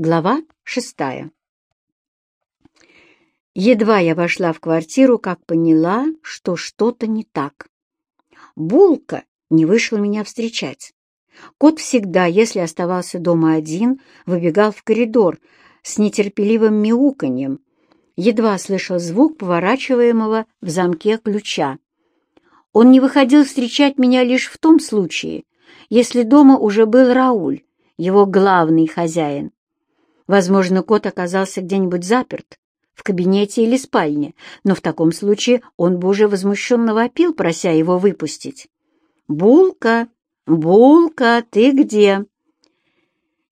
Глава шестая. Едва я вошла в квартиру, как поняла, что что-то не так. Булка не вышел меня встречать. Кот всегда, если оставался дома один, выбегал в коридор с нетерпеливым мяуканьем. Едва слышал звук поворачиваемого в замке ключа. Он не выходил встречать меня лишь в том случае, если дома уже был Рауль, его главный хозяин. Возможно, кот оказался где-нибудь заперт, в кабинете или спальне, но в таком случае он бы уже возмущенно вопил, прося его выпустить. «Булка! Булка, ты где?»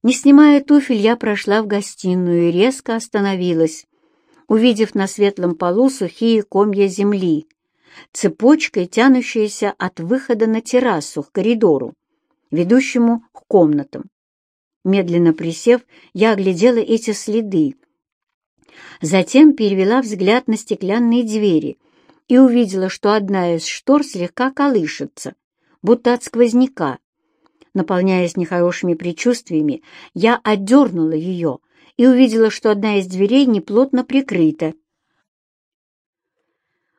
Не снимая туфель, я прошла в гостиную и резко остановилась, увидев на светлом полу сухие комья земли, цепочкой тянущиеся от выхода на террасу к коридору, ведущему к комнатам. Медленно присев, я оглядела эти следы. Затем перевела взгляд на стеклянные двери и увидела, что одна из штор слегка колышется, будто от сквозняка. Наполняясь нехорошими предчувствиями, я отдернула ее и увидела, что одна из дверей неплотно прикрыта.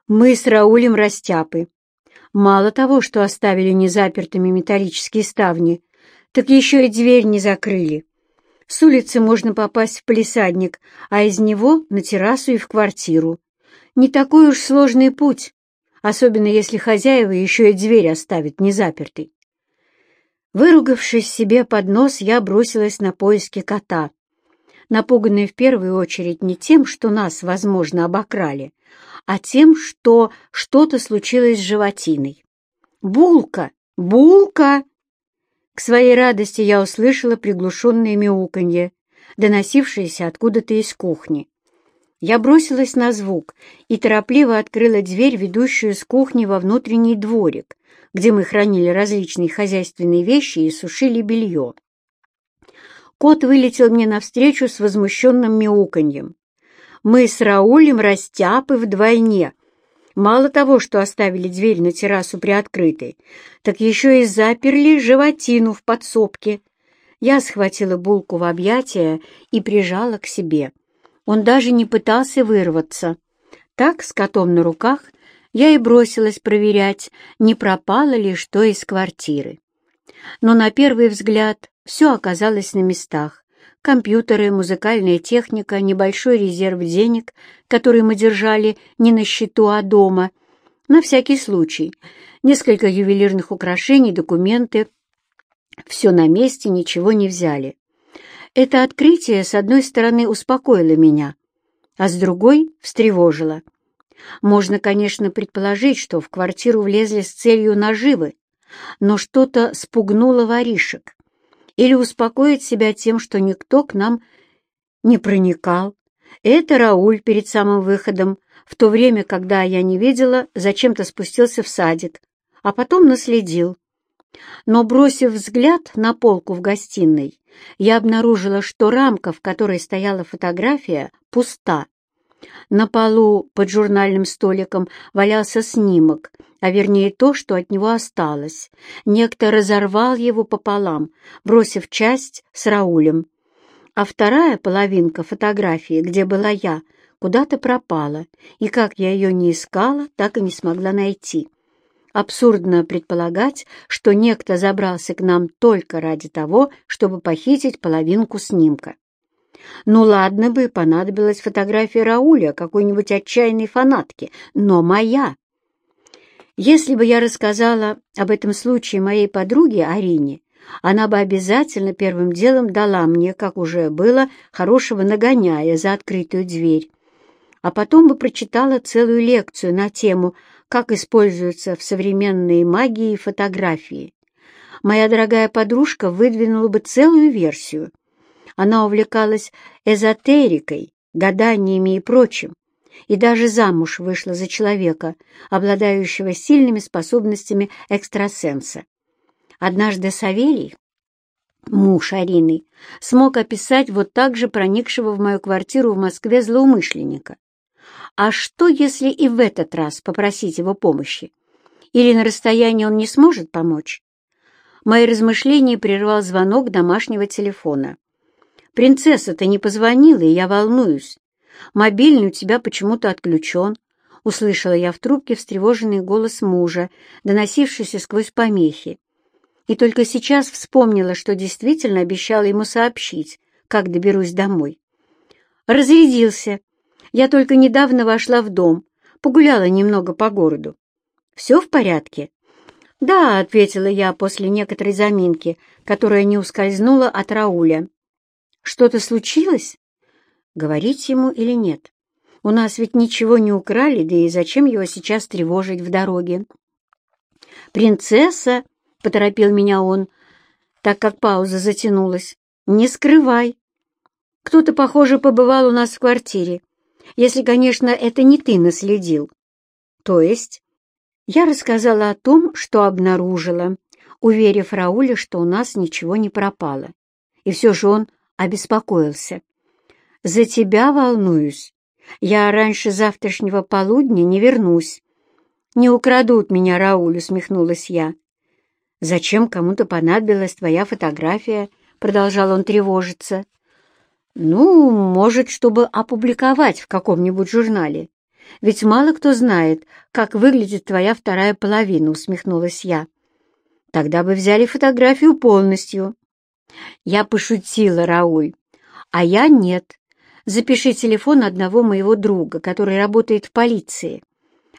Мы с Раулем растяпы. Мало того, что оставили незапертыми металлические ставни, так еще и дверь не закрыли. С улицы можно попасть в палисадник, а из него на террасу и в квартиру. Не такой уж сложный путь, особенно если хозяева еще и дверь оставят незапертой. Выругавшись себе под нос, я бросилась на поиски кота, напуганная в первую очередь не тем, что нас, возможно, обокрали, а тем, что что-то случилось с животиной. «Булка! Булка!» К своей радости я услышала приглушенное мяуканье, доносившееся откуда-то из кухни. Я бросилась на звук и торопливо открыла дверь, ведущую с кухни во внутренний дворик, где мы хранили различные хозяйственные вещи и сушили белье. Кот вылетел мне навстречу с возмущенным мяуканьем. Мы с Раулем растяпы вдвойне — Мало того, что оставили дверь на террасу приоткрытой, так еще и заперли животину в подсобке. Я схватила булку в объятия и прижала к себе. Он даже не пытался вырваться. Так, с котом на руках, я и бросилась проверять, не пропало ли что из квартиры. Но на первый взгляд все оказалось на местах компьютеры, музыкальная техника, небольшой резерв денег, который мы держали не на счету, а дома, на всякий случай, несколько ювелирных украшений, документы. Все на месте, ничего не взяли. Это открытие, с одной стороны, успокоило меня, а с другой — встревожило. Можно, конечно, предположить, что в квартиру влезли с целью наживы, но что-то спугнуло воришек или успокоить себя тем, что никто к нам не проникал. Это Рауль перед самым выходом, в то время, когда я не видела, зачем-то спустился в садик, а потом наследил. Но, бросив взгляд на полку в гостиной, я обнаружила, что рамка, в которой стояла фотография, пуста. На полу под журнальным столиком валялся снимок, а вернее то, что от него осталось. Некто разорвал его пополам, бросив часть с Раулем. А вторая половинка фотографии, где была я, куда-то пропала, и как я ее не искала, так и не смогла найти. Абсурдно предполагать, что некто забрался к нам только ради того, чтобы похитить половинку снимка. Ну ладно бы, понадобилась фотография Рауля, какой-нибудь отчаянной фанатки, но моя. Если бы я рассказала об этом случае моей подруге Арине, она бы обязательно первым делом дала мне, как уже было, хорошего нагоняя за открытую дверь, а потом бы прочитала целую лекцию на тему «Как используются в современной магии фотографии». Моя дорогая подружка выдвинула бы целую версию. Она увлекалась эзотерикой, гаданиями и прочим, и даже замуж вышла за человека, обладающего сильными способностями экстрасенса. Однажды Савелий, муж Арины, смог описать вот так же проникшего в мою квартиру в Москве злоумышленника. А что, если и в этот раз попросить его помощи? Или на расстоянии он не сможет помочь? Мои размышления прервал звонок домашнего телефона. Принцесса-то не позвонила, и я волнуюсь. Мобильный у тебя почему-то отключен. Услышала я в трубке встревоженный голос мужа, доносившийся сквозь помехи. И только сейчас вспомнила, что действительно обещала ему сообщить, как доберусь домой. Разрядился. Я только недавно вошла в дом, погуляла немного по городу. «Все в порядке?» «Да», — ответила я после некоторой заминки, которая не ускользнула от Рауля. «Что-то случилось?» Говорить ему или нет? У нас ведь ничего не украли, да и зачем его сейчас тревожить в дороге? «Принцесса!» — поторопил меня он, так как пауза затянулась. «Не скрывай. Кто-то, похоже, побывал у нас в квартире, если, конечно, это не ты наследил». «То есть?» Я рассказала о том, что обнаружила, уверив Рауля, что у нас ничего не пропало. И все же он обеспокоился. «За тебя волнуюсь. Я раньше завтрашнего полудня не вернусь. Не украдут меня, Рауль», — усмехнулась я. «Зачем кому-то понадобилась твоя фотография?» — продолжал он тревожиться. «Ну, может, чтобы опубликовать в каком-нибудь журнале. Ведь мало кто знает, как выглядит твоя вторая половина», — усмехнулась я. «Тогда бы взяли фотографию полностью». Я пошутила, Рауль. «А я нет. Запиши телефон одного моего друга, который работает в полиции».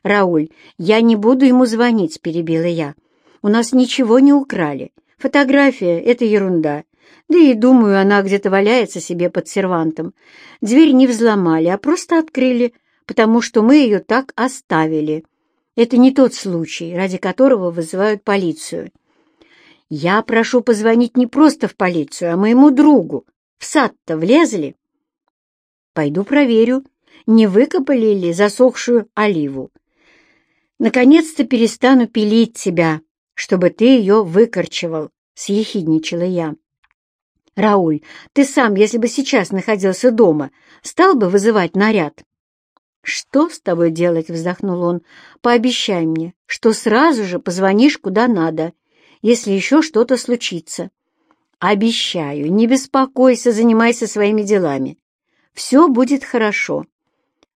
«Рауль, я не буду ему звонить», — перебила я. «У нас ничего не украли. Фотография — это ерунда. Да и, думаю, она где-то валяется себе под сервантом. Дверь не взломали, а просто открыли, потому что мы ее так оставили. Это не тот случай, ради которого вызывают полицию. Я прошу позвонить не просто в полицию, а моему другу. В сад-то влезли? Пойду проверю, не выкопали ли засохшую оливу. Наконец-то перестану пилить тебя, чтобы ты ее выкорчевал, — съехидничала я. Рауль, ты сам, если бы сейчас находился дома, стал бы вызывать наряд? «Что с тобой делать?» — вздохнул он. «Пообещай мне, что сразу же позвонишь куда надо, если еще что-то случится». «Обещаю, не беспокойся, занимайся своими делами. Все будет хорошо».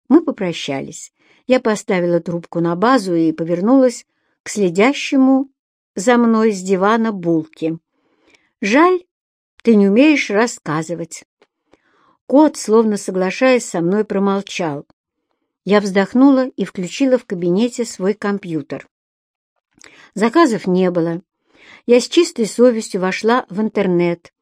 Мы попрощались. Я поставила трубку на базу и повернулась к следящему за мной с дивана булки. «Жаль, ты не умеешь рассказывать». Кот, словно соглашаясь со мной, промолчал. Я вздохнула и включила в кабинете свой компьютер. Заказов не было. Я с чистой совестью вошла в интернет,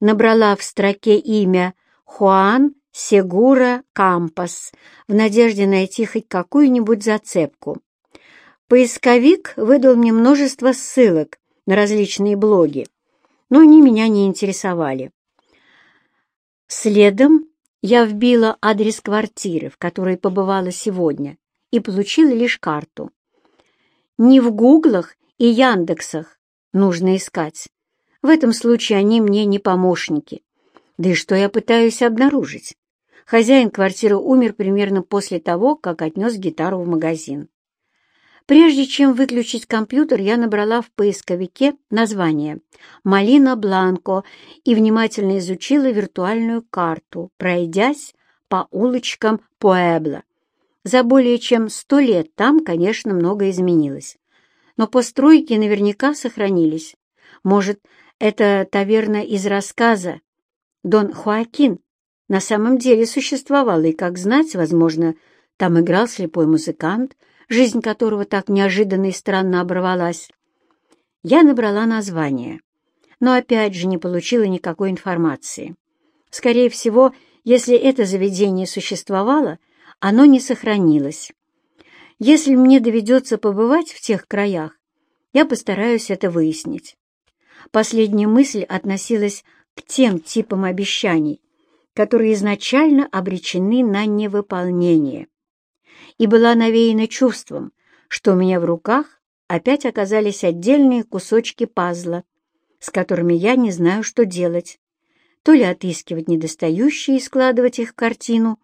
набрала в строке имя Хуан Сегура Кампас в надежде найти хоть какую-нибудь зацепку. Поисковик выдал мне множество ссылок на различные блоги, но они меня не интересовали. Следом я вбила адрес квартиры, в которой побывала сегодня, и получила лишь карту. Не в гуглах и яндексах нужно искать. В этом случае они мне не помощники. Да и что я пытаюсь обнаружить? Хозяин квартиры умер примерно после того, как отнес гитару в магазин. Прежде чем выключить компьютер, я набрала в поисковике название «Малина Бланко» и внимательно изучила виртуальную карту, пройдясь по улочкам Пуэбла. За более чем сто лет там, конечно, много изменилось. Но постройки наверняка сохранились. Может, это таверна из рассказа «Дон Хуакин» на самом деле существовала, и, как знать, возможно, там играл слепой музыкант — жизнь которого так неожиданно и странно оборвалась. Я набрала название, но опять же не получила никакой информации. Скорее всего, если это заведение существовало, оно не сохранилось. Если мне доведется побывать в тех краях, я постараюсь это выяснить. Последняя мысль относилась к тем типам обещаний, которые изначально обречены на невыполнение и была навеяна чувством, что у меня в руках опять оказались отдельные кусочки пазла, с которыми я не знаю, что делать. То ли отыскивать недостающие и складывать их в картину,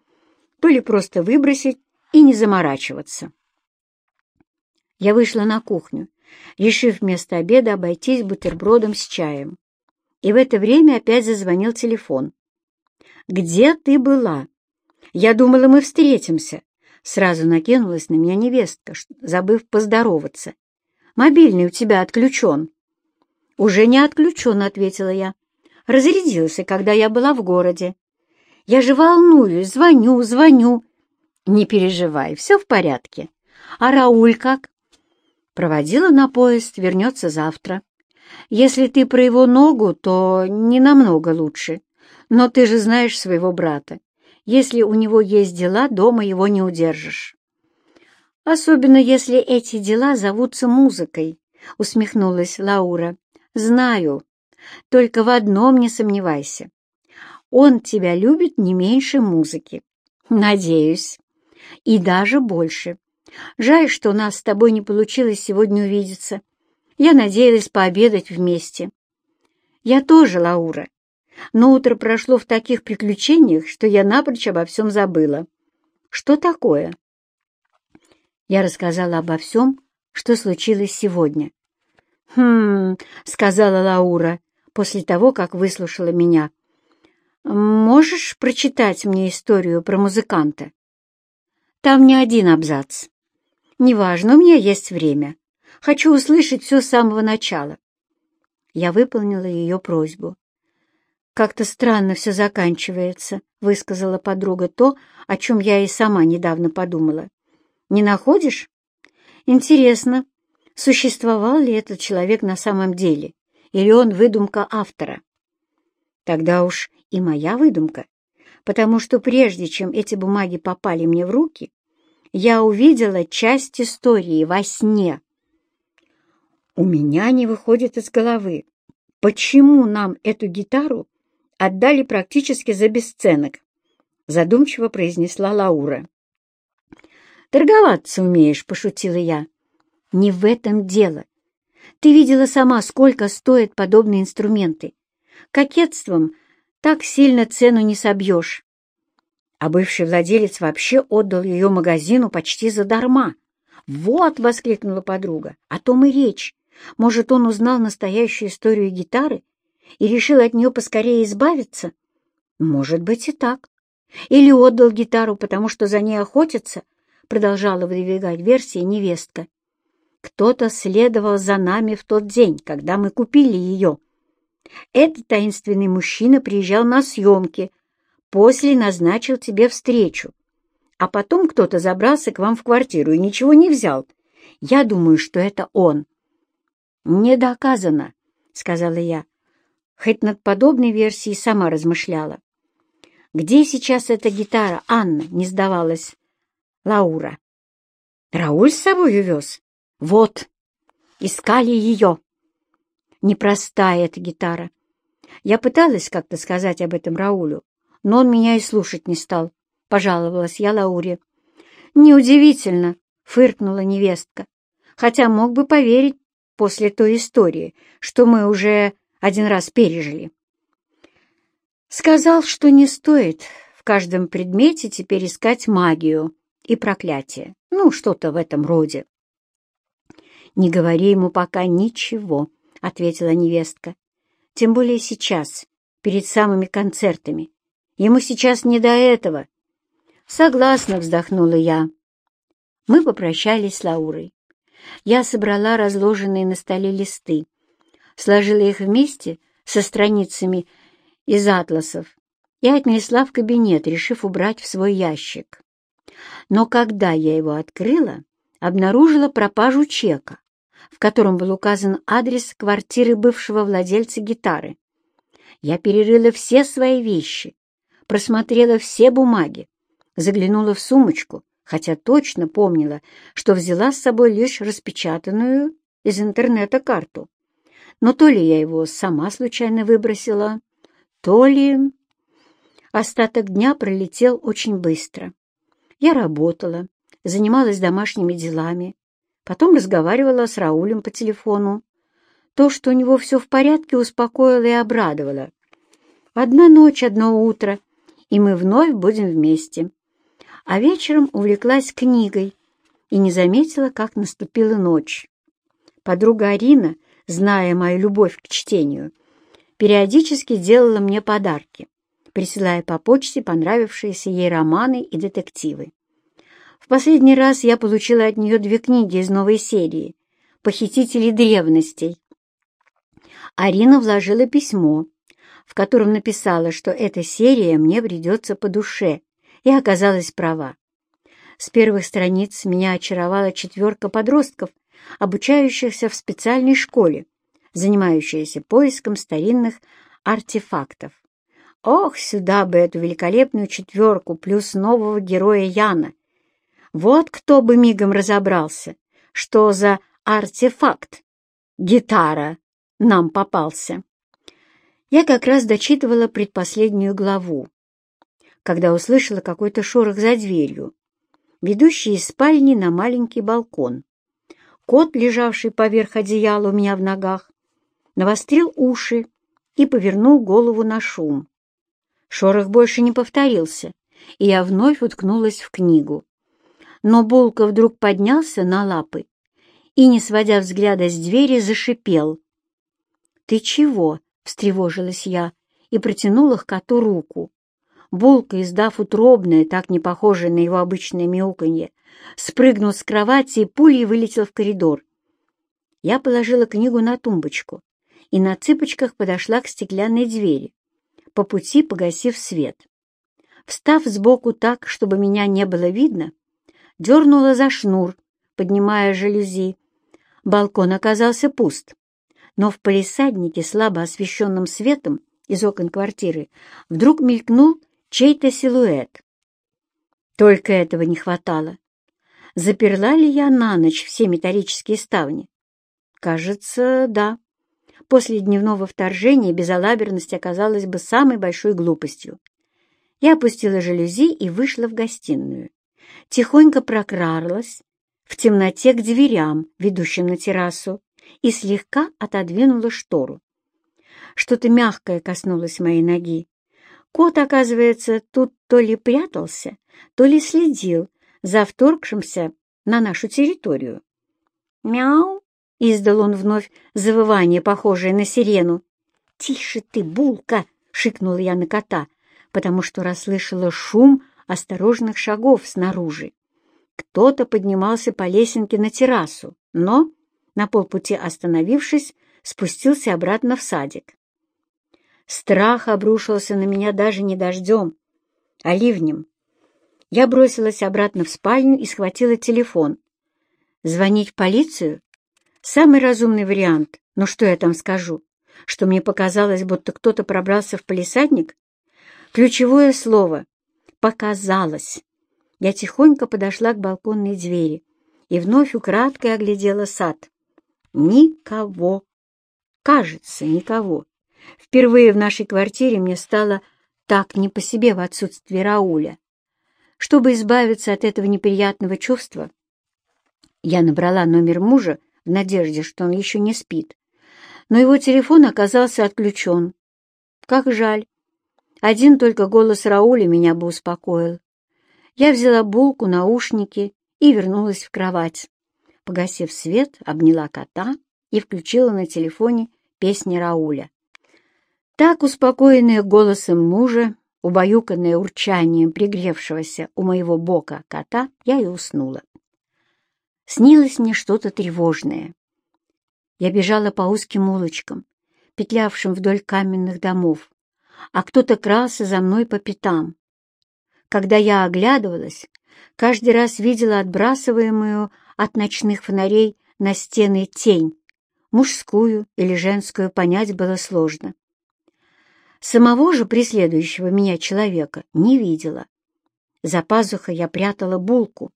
то ли просто выбросить и не заморачиваться. Я вышла на кухню, решив вместо обеда обойтись бутербродом с чаем. И в это время опять зазвонил телефон. «Где ты была? Я думала, мы встретимся». Сразу накинулась на меня невестка, забыв поздороваться. «Мобильный у тебя отключен». «Уже не отключен», — ответила я. «Разрядился, когда я была в городе. Я же волнуюсь, звоню, звоню». «Не переживай, все в порядке. А Рауль как?» «Проводила на поезд, вернется завтра. Если ты про его ногу, то не намного лучше. Но ты же знаешь своего брата. Если у него есть дела, дома его не удержишь. Особенно если эти дела зовутся музыкой, — усмехнулась Лаура. Знаю. Только в одном не сомневайся. Он тебя любит не меньше музыки. Надеюсь. И даже больше. Жаль, что у нас с тобой не получилось сегодня увидеться. Я надеялась пообедать вместе. Я тоже, Лаура но утро прошло в таких приключениях, что я напрочь обо всем забыла. Что такое? Я рассказала обо всем, что случилось сегодня. «Хм...» — сказала Лаура после того, как выслушала меня. «Можешь прочитать мне историю про музыканта?» «Там не один абзац. Неважно, у меня есть время. Хочу услышать все с самого начала». Я выполнила ее просьбу. «Как-то странно все заканчивается», — высказала подруга то, о чем я и сама недавно подумала. «Не находишь? Интересно, существовал ли этот человек на самом деле, или он выдумка автора? Тогда уж и моя выдумка, потому что прежде чем эти бумаги попали мне в руки, я увидела часть истории во сне. У меня не выходит из головы, почему нам эту гитару отдали практически за бесценок, задумчиво произнесла Лаура. «Торговаться умеешь», — пошутила я. «Не в этом дело. Ты видела сама, сколько стоят подобные инструменты. Кокетством так сильно цену не собьешь». А бывший владелец вообще отдал ее магазину почти задарма. «Вот!» — воскликнула подруга. «О том и речь. Может, он узнал настоящую историю гитары и решил от нее поскорее избавиться? Может быть и так. Или отдал гитару, потому что за ней охотятся, продолжала выдвигать версии невестка. Кто-то следовал за нами в тот день, когда мы купили ее. Этот таинственный мужчина приезжал на съемки, после назначил тебе встречу. А потом кто-то забрался к вам в квартиру и ничего не взял. Я думаю, что это он. «Не доказано», — сказала я хоть над подобной версией сама размышляла. «Где сейчас эта гитара, Анна?» — не сдавалась Лаура. «Рауль с собой увез?» «Вот, искали ее». Непростая эта гитара. Я пыталась как-то сказать об этом Раулю, но он меня и слушать не стал, — пожаловалась я Лауре. «Неудивительно», — фыркнула невестка, хотя мог бы поверить после той истории, что мы уже один раз пережили. Сказал, что не стоит в каждом предмете теперь искать магию и проклятие. Ну, что-то в этом роде. «Не говори ему пока ничего», — ответила невестка. «Тем более сейчас, перед самыми концертами. Ему сейчас не до этого». «Согласна», — вздохнула я. Мы попрощались с Лаурой. Я собрала разложенные на столе листы, сложила их вместе со страницами из атласов и отнесла в кабинет, решив убрать в свой ящик. Но когда я его открыла, обнаружила пропажу чека, в котором был указан адрес квартиры бывшего владельца гитары. Я перерыла все свои вещи, просмотрела все бумаги, заглянула в сумочку, хотя точно помнила, что взяла с собой лишь распечатанную из интернета карту но то ли я его сама случайно выбросила, то ли... Остаток дня пролетел очень быстро. Я работала, занималась домашними делами, потом разговаривала с Раулем по телефону. То, что у него все в порядке, успокоило и обрадовало. Одна ночь, одно утро, и мы вновь будем вместе. А вечером увлеклась книгой и не заметила, как наступила ночь. Подруга Арина зная мою любовь к чтению, периодически делала мне подарки, присылая по почте понравившиеся ей романы и детективы. В последний раз я получила от нее две книги из новой серии «Похитители древностей». Арина вложила письмо, в котором написала, что эта серия мне придется по душе, и оказалась права. С первых страниц меня очаровала четверка подростков, обучающихся в специальной школе, занимающаяся поиском старинных артефактов. Ох, сюда бы эту великолепную четверку плюс нового героя Яна. Вот кто бы мигом разобрался, что за артефакт. Гитара нам попался. Я как раз дочитывала предпоследнюю главу, когда услышала какой-то шорох за дверью, ведущий из спальни на маленький балкон. Кот, лежавший поверх одеяла у меня в ногах, навострил уши и повернул голову на шум. Шорох больше не повторился, и я вновь уткнулась в книгу. Но Булка вдруг поднялся на лапы и, не сводя взгляда с двери, зашипел. «Ты чего?» — встревожилась я и протянула к коту руку. Булка, издав утробное, так не похожее на его обычное мяуканье, спрыгнул с кровати и пулей вылетел в коридор. Я положила книгу на тумбочку и на цыпочках подошла к стеклянной двери, по пути погасив свет. Встав сбоку так, чтобы меня не было видно, дернула за шнур, поднимая жалюзи. Балкон оказался пуст, но в палисаднике, слабо освещенным светом из окон квартиры, вдруг мелькнул чей-то силуэт. Только этого не хватало. Заперла ли я на ночь все металлические ставни? Кажется, да. После дневного вторжения безалаберность оказалась бы самой большой глупостью. Я опустила жалюзи и вышла в гостиную. Тихонько прокрарлась в темноте к дверям, ведущим на террасу, и слегка отодвинула штору. Что-то мягкое коснулось моей ноги. Кот, оказывается, тут то ли прятался, то ли следил за вторгшимся на нашу территорию. «Мяу!» — издал он вновь завывание, похожее на сирену. «Тише ты, булка!» — шикнула я на кота, потому что расслышала шум осторожных шагов снаружи. Кто-то поднимался по лесенке на террасу, но, на полпути остановившись, спустился обратно в садик. Страх обрушился на меня даже не дождем, а ливнем. Я бросилась обратно в спальню и схватила телефон. Звонить в полицию? Самый разумный вариант. Но что я там скажу? Что мне показалось, будто кто-то пробрался в палисадник? Ключевое слово «показалось». Я тихонько подошла к балконной двери и вновь украдкой оглядела сад. Никого. Кажется, никого. Впервые в нашей квартире мне стало так не по себе в отсутствии Рауля. Чтобы избавиться от этого неприятного чувства, я набрала номер мужа в надежде, что он еще не спит. Но его телефон оказался отключен. Как жаль. Один только голос Рауля меня бы успокоил. Я взяла булку, наушники и вернулась в кровать. Погасив свет, обняла кота и включила на телефоне песни Рауля. Так, успокоенная голосом мужа, убаюканная урчанием пригревшегося у моего бока кота, я и уснула. Снилось мне что-то тревожное. Я бежала по узким улочкам, петлявшим вдоль каменных домов, а кто-то крался за мной по пятам. Когда я оглядывалась, каждый раз видела отбрасываемую от ночных фонарей на стены тень. Мужскую или женскую понять было сложно. Самого же преследующего меня человека не видела. За пазухой я прятала булку.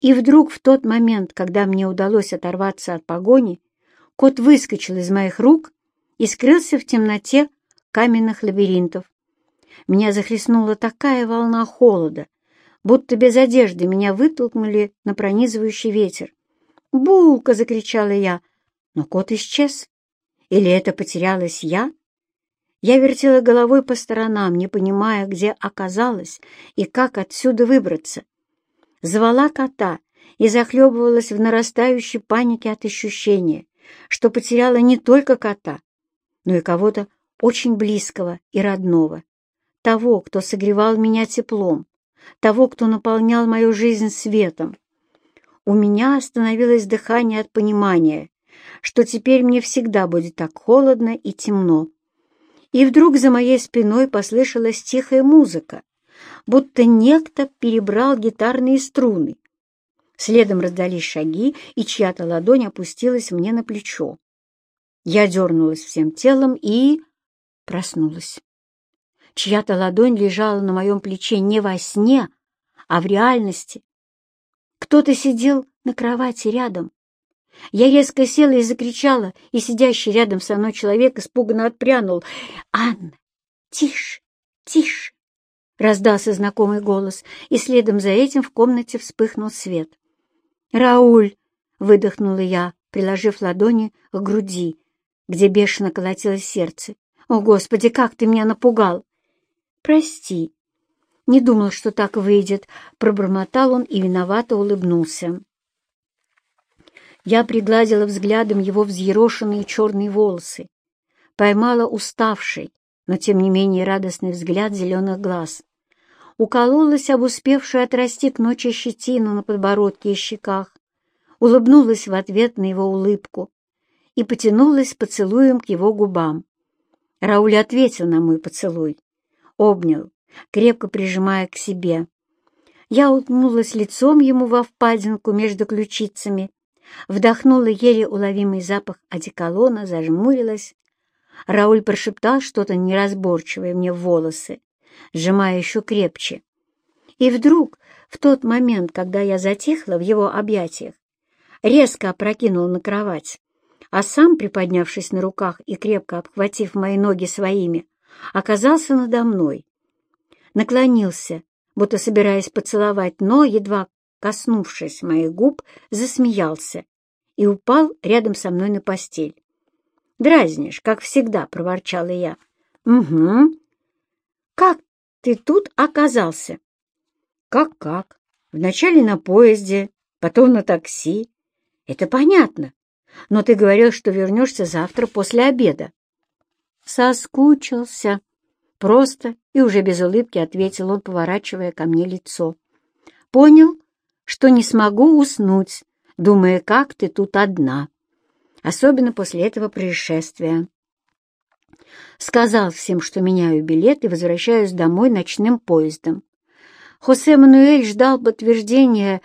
И вдруг в тот момент, когда мне удалось оторваться от погони, кот выскочил из моих рук и скрылся в темноте каменных лабиринтов. Меня захлестнула такая волна холода, будто без одежды меня вытолкнули на пронизывающий ветер. «Булка!» — закричала я, но кот исчез. Или это потерялась я? Я вертела головой по сторонам, не понимая, где оказалась и как отсюда выбраться. Звала кота и захлебывалась в нарастающей панике от ощущения, что потеряла не только кота, но и кого-то очень близкого и родного. того, кто согревал меня теплом, того, кто наполнял мою жизнь светом. У меня остановилось дыхание от понимания, что теперь мне всегда будет так холодно и темно. И вдруг за моей спиной послышалась тихая музыка, будто некто перебрал гитарные струны. Следом раздались шаги, и чья-то ладонь опустилась мне на плечо. Я дернулась всем телом и проснулась. Чья-то ладонь лежала на моем плече не во сне, а в реальности. Кто-то сидел на кровати рядом. Я резко села и закричала, и сидящий рядом со мной человек испуганно отпрянул. «Анна, тише, тише!» Раздался знакомый голос, и следом за этим в комнате вспыхнул свет. «Рауль!» — выдохнула я, приложив ладони к груди, где бешено колотилось сердце. «О, Господи, как ты меня напугал!» «Прости!» «Не думал, что так выйдет», — пробормотал он и виновато улыбнулся. Я пригладила взглядом его взъерошенные черные волосы, поймала уставший, но тем не менее радостный взгляд зеленых глаз. Укололась об успевшую отрасти к ночи щетину на подбородке и щеках, улыбнулась в ответ на его улыбку и потянулась поцелуем к его губам. Рауль ответил на мой поцелуй, обнял, крепко прижимая к себе. Я уткнулась лицом ему во впадинку между ключицами вдохнула еле уловимый запах одеколона, зажмурилась. Рауль прошептал что-то неразборчивое мне в волосы, сжимая еще крепче. И вдруг, в тот момент, когда я затихла в его объятиях, резко опрокинул на кровать, а сам, приподнявшись на руках и крепко обхватив мои ноги своими, оказался надо мной. Наклонился, будто собираясь поцеловать, но, едва коснувшись моих губ, засмеялся и упал рядом со мной на постель. «Дразнишь, как всегда», — проворчала я. «Угу. Как ты тут оказался?» «Как-как? Вначале на поезде, потом на такси. Это понятно. Но ты говорил, что вернешься завтра после обеда». «Соскучился», — просто и уже без улыбки ответил он, поворачивая ко мне лицо. «Понял, что не смогу уснуть, думая, как ты тут одна, особенно после этого происшествия. Сказал всем, что меняю билет и возвращаюсь домой ночным поездом. Хосе Мануэль ждал подтверждения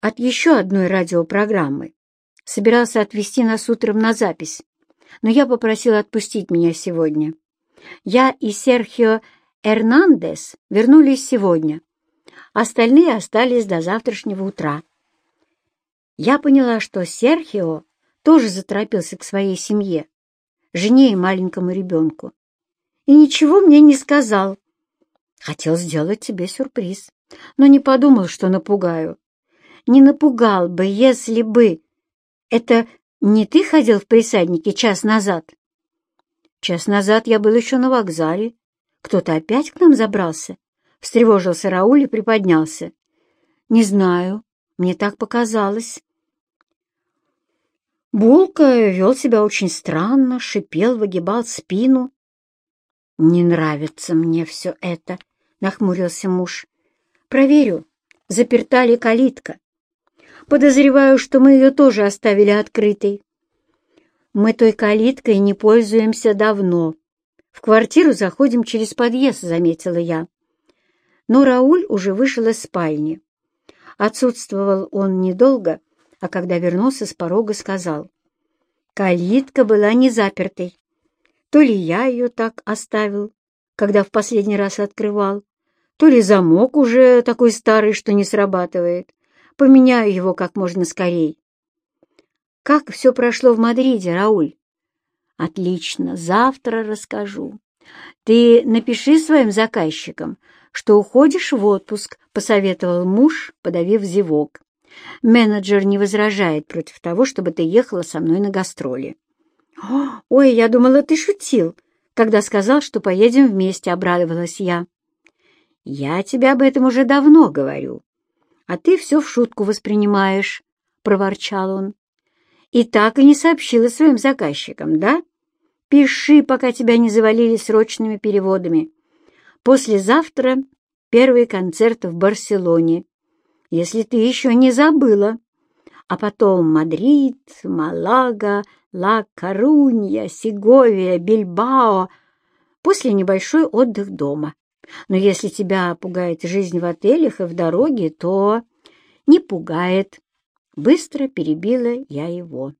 от еще одной радиопрограммы. Собирался отвезти нас утром на запись, но я попросил отпустить меня сегодня. Я и Серхио Эрнандес вернулись сегодня, остальные остались до завтрашнего утра. Я поняла, что Серхио тоже заторопился к своей семье, жене и маленькому ребенку. И ничего мне не сказал. Хотел сделать тебе сюрприз, но не подумал, что напугаю. Не напугал бы, если бы... Это не ты ходил в присаднике час назад? Час назад я был еще на вокзале. Кто-то опять к нам забрался? Встревожился Рауль и приподнялся. «Не знаю, мне так показалось». Булка вел себя очень странно, шипел, выгибал спину. «Не нравится мне все это», — нахмурился муж. «Проверю, заперта ли калитка. Подозреваю, что мы ее тоже оставили открытой. Мы той калиткой не пользуемся давно. В квартиру заходим через подъезд», — заметила я. Но Рауль уже вышел из спальни. Отсутствовал он недолго, а когда вернулся с порога, сказал. Калитка была не запертой. То ли я ее так оставил, когда в последний раз открывал, то ли замок уже такой старый, что не срабатывает. Поменяю его как можно скорей. Как все прошло в Мадриде, Рауль? Отлично, завтра расскажу. Ты напиши своим заказчикам, что уходишь в отпуск», — посоветовал муж, подавив зевок. «Менеджер не возражает против того, чтобы ты ехала со мной на гастроли». «Ой, я думала, ты шутил, когда сказал, что поедем вместе», — обрадовалась я. «Я тебе об этом уже давно говорю, а ты все в шутку воспринимаешь», — проворчал он. «И так и не сообщила своим заказчикам, да? Пиши, пока тебя не завалили срочными переводами. Послезавтра первый концерт в Барселоне, если ты еще не забыла. А потом Мадрид, Малага, Ла-Корунья, Сеговия, Бильбао. После небольшой отдых дома. Но если тебя пугает жизнь в отелях и в дороге, то не пугает. Быстро перебила я его.